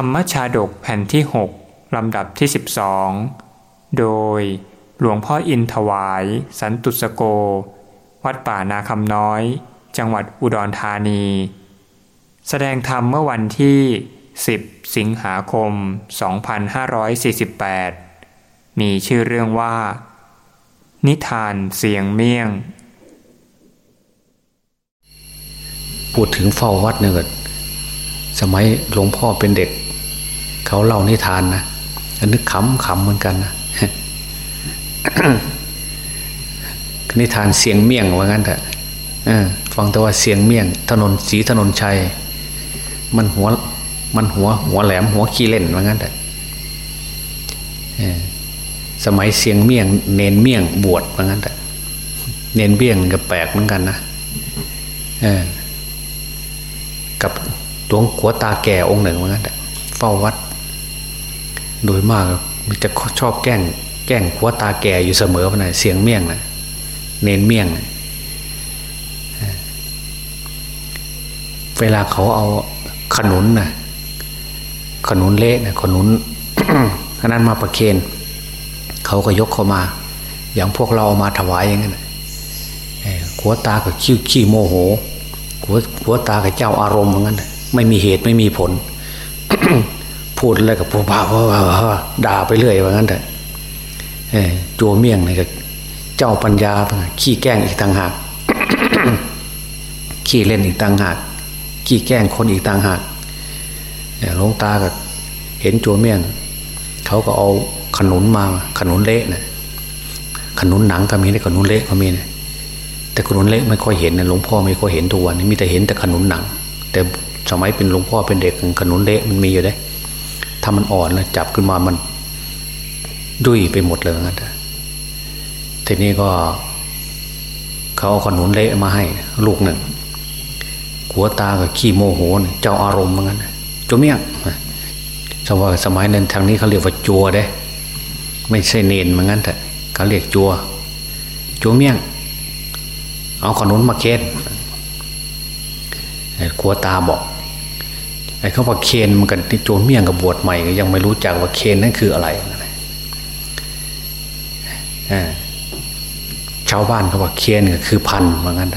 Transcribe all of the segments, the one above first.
รรมชาดกแผ่นที่ 6 ลำดับที่ 12 โดยหลวงพ่ออินถวาย สันตุสโก วัดป่านาคำน้อย จังหวัดอุดรธานี แสดงธรรมเมื่อวันที่ 10 สิงหาคม 2548 มีชื่อเรื่องว่า นิทานเสียงเมี่ยง พูดถึงเฝ้าวัดเนี่ยสมัยหลวงพ่อเป็นเด็ก เขาเล่านิทานนะอันนึกขำขำเหมือนกันนะนิทานเสียงเมี่ยงว่างั้นเถอะฟังแต่ว่าเสียงเมี่ยง ถนนสีถนนชัย มันหัวมันหัวหัวแหลมหัวขี้เล่นว่างั้นเถอะสมัยเสียงเมี่ยง เนนเมี่ยงบวชว่างั้นเถอะเนนเบี้ยงก็แปลกเหมือนกันนะกับหลวงขัวตาแก่องค์หนึ่งเหมือนกันเฝ้าวัด โดยมากมันจะชอบแกล้ง แกล้งขัวตาแก่อยู่เสมอนะเสียงเมี่ยงนะเน้นเมี่ยงนะเวลาเขาเอาขนุนนะขนุนเละนะขนุนขนั้นมาประเคนเขาก็ยกเข้ามา อย่างพวกเราเอามาถวายอย่างนั้นขัวตากับขี้ขี้โมโหขัวขัวตากับเจ้าอารมณ์เหมือนกันไม่มีเหตุไม่มีผล พูดอะไรกับพวกบ้าว่าด่าไปเรื่อยว่างั้นแต่จัวเมี่ยงนี่ก็เจ้าปัญญาขี้แกล้งอีกต่างหากขี้เล่นอีกต่างหากขี้แกล้งคนอีกต่างหากหลวงตาก็เห็นจัวเมี่ยงเขาก็เอาขนุนมาขนุนเละนะขนุนหนังก็มีนะขนุนเละก็มีนะแต่ขนุนเละไม่ค่อยเห็นนะหลวงพ่อไม่ค่อยเห็นตัวนี้มีแต่เห็นแต่ขนุนหนัง แต่สมัยเป็นหลวงพ่อเป็นเด็กขนุนเละมันมีอยู่ได้ ถ้ามันอ่อนแล้วจับขึ้นมามันดุยไปหมดเลยงั้นทีนี้ก็เขาเอาขนุนเละมาให้ ลูกหนึ่งหัวตากับขี้โมโหเจ้าอารมณ์เหมือนกันจเมียงสมัยสมัยนั้นทางนี้เขาเรียกว่าจัวได้ ไม่ใช่เนนเหมือนกันแต่เขาเรียกจัวจัวเมียง เอาขนุนมาเคนขัวตาบอก ไอ้เขาว่าเคนมันกันที่โจนเมี่ยงกับบวชใหม่ยังไม่รู้จักว่าเคนนั่นคืออะไรชาวบ้านเขาว่าเคนก็คือพันเหมือนกัน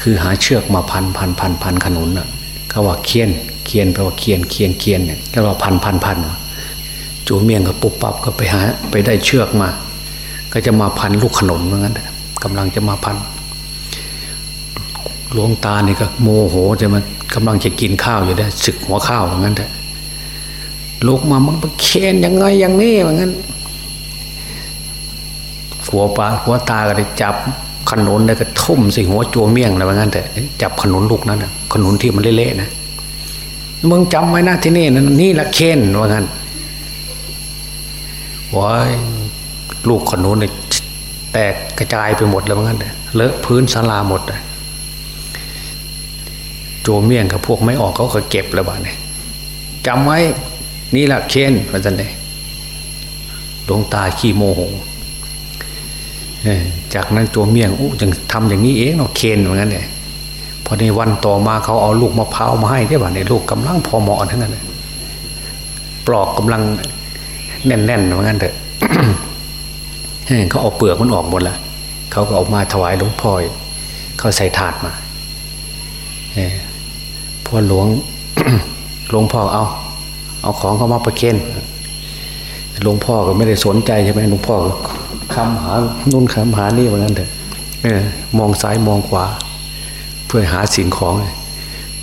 คือหาเชือกมาพันพันพันพันขนุนน่ะเขาว่าเคียนเคียนแปลว่าเคียนเคียนเคียนเนี่ยแล้วว่าพันพันพันโจเมียงก็ปุ๊บปับก็ไปหา ไปได้เชือกมา ก็จะมาพันลูกขนุนเหมือนกันกำลังจะมาพันหลวงตาเนี่ยก็โมโหจะมัน กำลังจะกินข้าวอยู่ได้ศึกหัวข้าวเหมือนกันแต่ลูกมามันเคนยังไงอย่างนี้เหมือนกันหัวปลาหัวตาก็ได้จับขนุนแล้วก็ทุ่มใส่หัวจัวเมี่ยงอะไรแบบนั้นแต่จับขนุนลูกนั้นขนุนที่มันเละๆนะมึงจำไว้นะที่นี่นะนี่ละเคนว่างั้นว้ายลูกขนุนเนี่ยแตกกระจายไปหมดแล้วว่างั้นเลอะพื้นศาลาหมดเลย โจเมี่ยงกับพวกไม่ออกเขาก็เก็บแล้วบ้านี่ยจำไว้นี่แหละเคนพระจันเดดวงตาขี้โมโหจากนั้นโจเมี่ยงอู้ยังทำอย่างนี้เองเนาะเคนเหมือนกันเลยพอในวันต่อมาเขาเอาลูกมะพร้าวมาให้ได้บ้านี่ลูกกำลังพอเหมาะทั้งนั้นเลยปลอกกำลังแน่นๆเหมือนกันเถอะเขาเอาเปลือกมันออกหมดแล้วเขาก็ออกมาถวายหลวงพ่อเขาใส่ถาดมา พอหลวงหลวงพ่อเอา เอาของเขามาประเคนหลวงพ่อก็ไม่ได้สนใจใช่ไหมหลวงพ่อคำหานุ่นคำหานี่เหมือนกันเถอะมองซ้ายมองขวา เพื่อหาสิ่งของ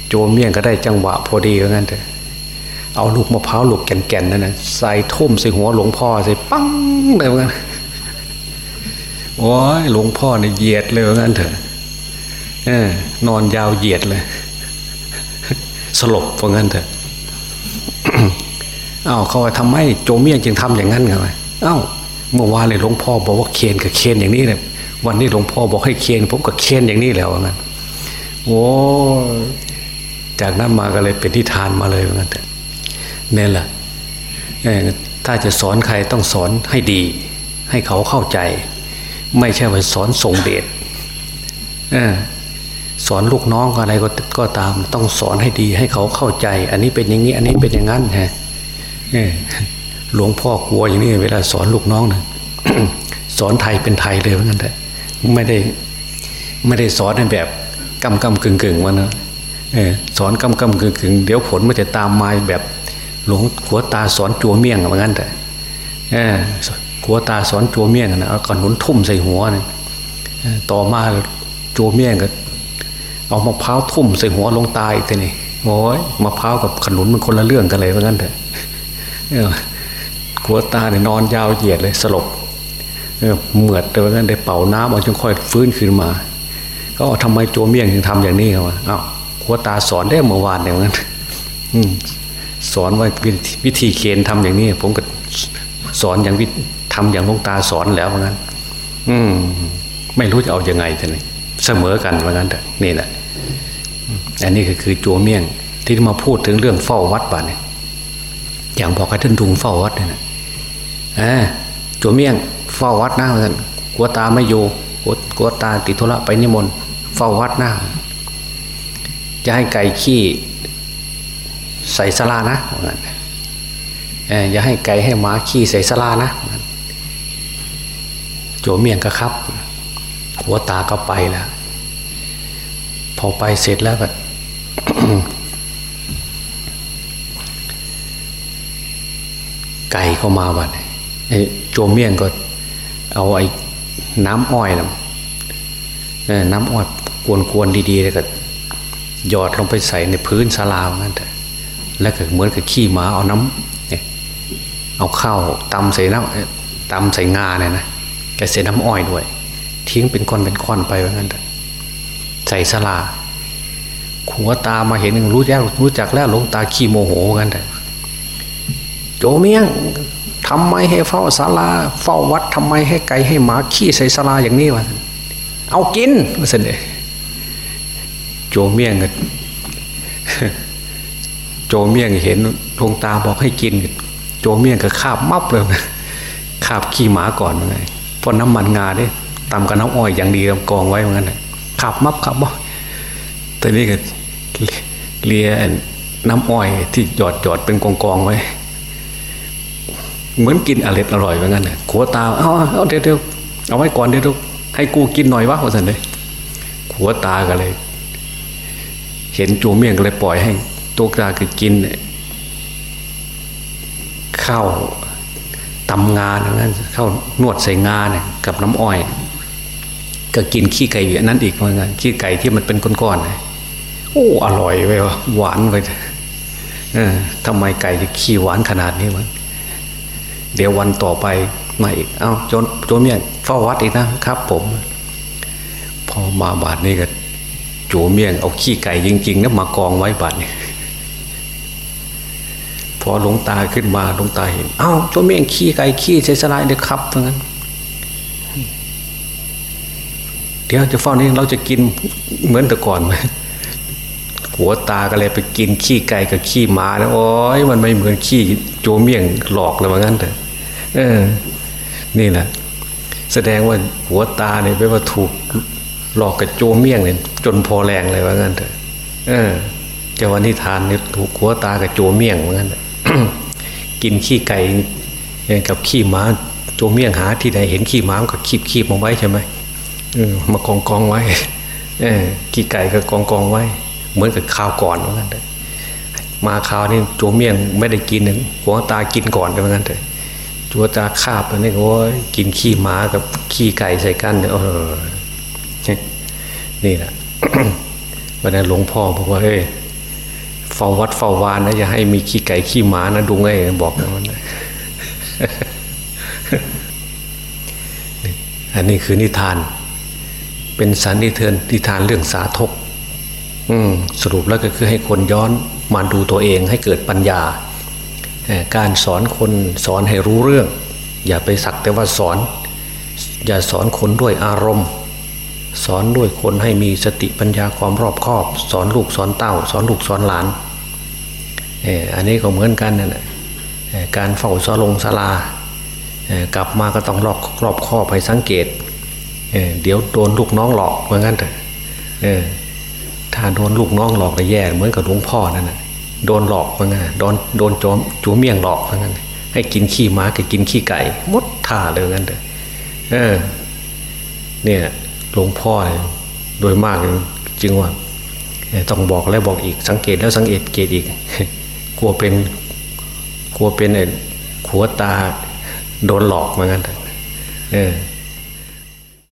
โจมเมี่ยงก็ได้จังหวะพอดีเหมือนกันเถอะเอาลูกมะพร้าวลูกแก่นๆนั่นนะใส่ทุ่มใส่หัวหลวงพ่อใส่ปังเลยเหมือนกันโอ้ยหลวงพ่อเนี่ยเหยียดเลยเหมือนกันเถอะนอนยาวเหยียดเลย ลบว่างั้นเถอะเอ้าเขาว่าทำไมโจเมียจึงทำอย่างนั้นไงอ้าเมื่อวานเลยหลวงพ่อบอกว่าเคียนกับเคียนอย่างนี้เลยวันนี้หลวงพ่อบอกให้เคียนผมก็เคียนอย่างนี้แล้วว่างั้นโอ้จากนั้นมาก็เลยเป็นที่ทานมาเลยว่างั้นเถอะนี่แหละถ้าจะสอนใครต้องสอนให้ดี ให้เขาเข้าใจ ไม่ใช่ว่าสอนส่งเดช สอนลูกน้องอะไรก็ก็ตาม ต้องสอนให้ดีให้เขาเข้าใจ อันนี้เป็นอย่างนี้ อันนี้เป็นอย่างนั้นฮะหลวงพ่อกลัวอย่างนี้เวลาสอนลูกน้องนะสอนไทยเป็นไทยเลยเหมือนกันแต่ไม่ได้ไม่ได้สอนในแบบกำกำกึ่งกึ่งมันนะสอนกำกำกึ่งกึ่งเดี๋ยวผลมันจะตามมาแบบหลวงขัวตาสอนจัวเมี่ยงเหมือนกันแต่ขัวตาสอนจัวเมี่ยงนะเอาก่อนหนุนทุ่มใส่หัวนะต่อมาจัวเมี่ยงก็ เอามะพร้าวทุ่มใส่หัวลงตายทีนี่โอ้ยมะพร้าวกับขนุนมันคนละเรื่องกันเลยเหมือนกันเถอะขัวตาเนี่ยนอนยาวเหยียดเลยสลบเหมือดแต่ว่านั้นได้เป่าน้ำเอาจนค่อยฟื้นขึ้นมา ก็ทำไมโจเมี่ยงถึงทำอย่างนี้ครับอ้าวขัวตาสอนได้เมื่อวานอย่างนั้นสอนว่าวิธีเคนทำอย่างนี้ ผมก็สอนอย่างวิทำอย่างลงตาสอนแล้วเหมือนกันอืม ไม่รู้จะเอาอยัางไงท่านนี่ เสมอกันเหมือนกันแต่นี่แหละอันนี้ก็คือโจเมี่ยงที่มาพูดถึงเรื่องเฝ้าวัดบ้านเนี่ยอย่างบอกให้ท่านดุงเฝ้าวัดเนี่ยนะอ่าโจเมี่ยงเฝ้าวัดน้าเหมือนกัวตาไม่อยู่กัวตาติดธุระไปนิมนต์เฝ้าวัดน้าจะให้ไก่ขี้ใส่สลานะอนกันอย่าให้ไก่ให้หมาขี้ใส่สลานะโจเมียงก็ครับ หัวตาก็ไปแล้ว อไปเสร็จแล้วก็ไก่เข้ามาบัดโจมเมียงก็ เอาไอ้น้ำอ้อยนะน้ำอ้อยกวนๆดีๆเลยก็หยอดลงไปใส่ในพื้นศาลาเหมือนกันแล้วก็เหมือนกับขี้หมาเอาน้ำเอาข้าวตำใส่น้ำตำใส่งาเนี่ยนะแกใส่น้ำอ้อยด้วย ทิ้งเป็นก้อนเป็นก้อนไปเหมือนกัน ส่ศาลาขัวตามาเห็นรู้แจักรู้จักแล้วลงตาขี้โมโหกันแต่โจเมียงทำไมให้เฝ้าศาลาเฝ้าวัดทำไมให้ไก่ให้หมาขี้ใส่ศาลาอย่างนี้วะเอากินมาเสนอโจเมียงโจเมียงเห็นลงตาบอกให้กิน โจเมียงก็คาบมับเลยคาบขี้หมาก่อนไงเพราะน้ำมันงาเนี่ยตำกับน้ำอ้อยอย่างดีกองไว้เหมือนกัน ขับมับขับมับแต่นี่ก็เลียน้ำอ้อยที่หยอดหยอดเป็นกองกองไว้ เหมือนกินอร่อยอร่อยเหมือนกันขัวตาเอาเอาเดี๋ยวเดี๋ยวเอาไว้ก่อนเดี๋ยวให้กูกินหน่อยวะว่าสันเลยขัวตากันเลย เห็นจูเมียงก็เลยปล่อยให้ตัวกลาคือกินข้าวตำงานนั้นข้าวนวดใส่งาเนี่ยกับน้ำอ้อย ก็กินขี้ไก่นั้นอีกเหมือนกันขี้ไก่ที่มันเป็นก้อนๆโอ้อร่อยไปวะหวานไปเออทำไมไก่จะขี้หวานขนาดนี้มันเดี๋ยววันต่อไปมาอีกเอา้าโจนโจนเนี่ยเฝ้าวัดอีกนะครับ ผม พอมาบาทนี้ก็โจเมี่ยงเอาขี้ไก่จริงๆนะมากองไว้บาทนี้พอหลวงตาขึ้นมาหลวงตาเห็น เอา้าตัวเมี่ยงขี้ไก่ขี้ใช้สลายเด็กครับเพราะงั้น เดี๋ยวจะเฝ้านี้เราจะกินเหมือนแต่ก่อนไหมหัวตาก็เลยไปกินขี้ไก่กับขี้หมาแล้วโอ้ยมันไม่เหมือนขี้โจเมี่ยงหลอกเลยว่างั้นเถอะเออ นี่แหละแสดงว่าหัวตาเนี่ยไม่ว่าถูกหลอกกับโจเมี่ยงเนี่ยจนพอแรงเลยว่างั้นเถอะเออเจ้าวันนิทานเนี่ยถูกหัวตากับโจเมี่ยงว่างั้นกินขี้ไก่กับขี้หมาโจเมี่ยงหาที่ไหนเห็นขี้หม้าก็คีบคีบมาไว้ใช่ไหม มากองกองไว้ขี้ไก่ก็กองกองไว้ เหมือนกับข้าวก่อนเหมือนกันเลยมาข้าวนี่โจเมี่ยงไม่ได้กินหนึ่งหัวตากินก่อนเหมือนกันเลยจัวตาคาบนี่โอ้ยกินขี้หมากับขี้ไก่ใส่กันเนี่ยเออนี่แหละวันนั้นหลวงพ่อบอกว่าเฮ้ยเฝ้าวัดเฝ้าวานนะอย่าให้มีขี้ไก่ขี้หมานะดูไงบอกนะมันอันนี้คือนิทาน เป็นสันนิเทินนิทานเรื่องสาธกสรุปแล้วก็คือให้คนย้อนมาดูตัวเองให้เกิดปัญญา การสอนคนสอนให้รู้เรื่อง อย่าไปสักแต่ว่าสอน อย่าสอนคนด้วยอารมณ์ สอนด้วยคนให้มีสติปัญญาความรอบคอบ สอนลูกสอนเต้า สอนลูกสอนหลานอันนี้ก็เหมือนกันนะการเฝ้าสลงสลากลับมาก็ต้องรอบรอบข้อไปสังเกต เเดี๋ยวโดนลูกน้องหลอกเหมือนกันเถอะถ้าโดนลูกน้องหลอกก็แย่เหมือนกับหลวงพ่อนั่นนะโดนหลอกเหมือนกันโดนโดนจอมจูเมี่ยงหลอกเหมือนกันให้กินขี้ม้ากับกินขี้ไก่มดท่าเลยกันเลยเออเนี่ยหลวงพ่อโดยมากจริงว่าต้องบอกแล้วบอกอีกสังเกตแล้วสังเกตเกตอีก กลัวเป็นกลัวเป็นไอ้ขัวตาโดนหลอกเหมือนกันเออ